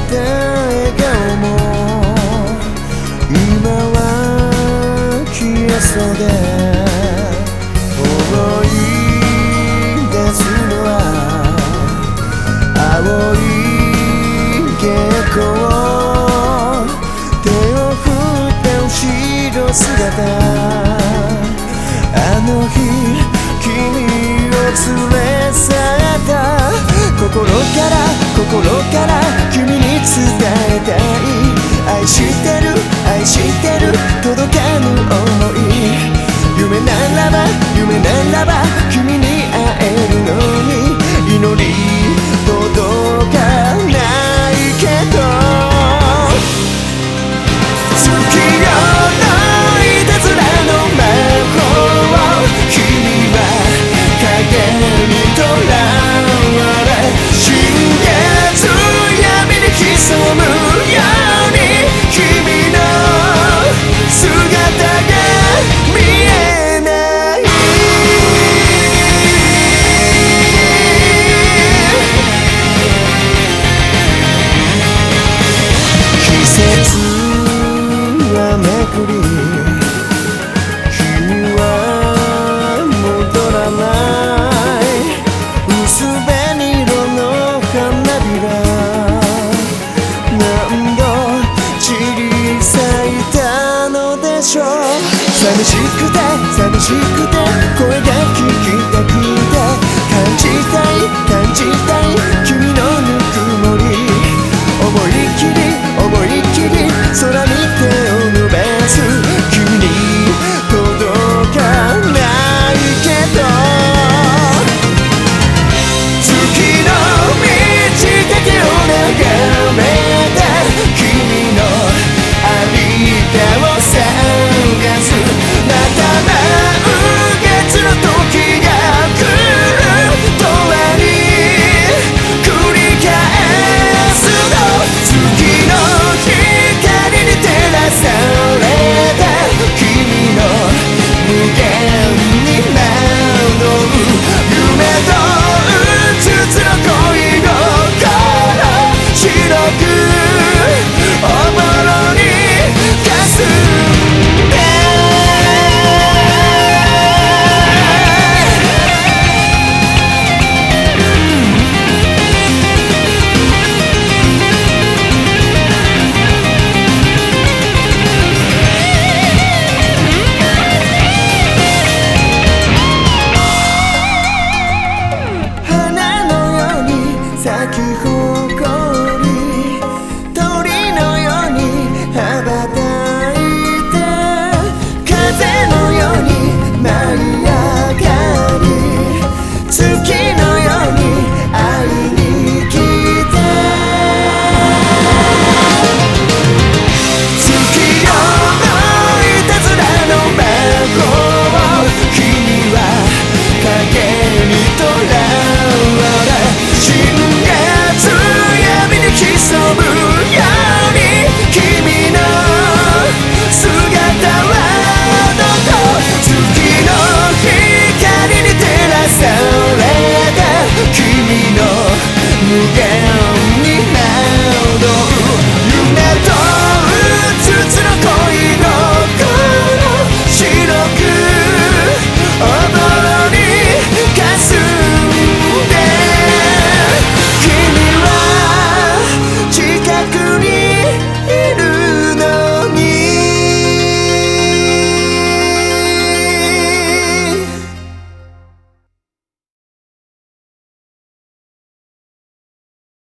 た笑顔も。今は消えそうで。思い出すのは青い蛍光手を振った後ろ姿。あの日君を連れ去った。心から心から。伝えたい愛してる愛してる届かぬ想い。夢ならば夢ならばを散り裂いたのでしょう。寂しくて寂しくて声が聞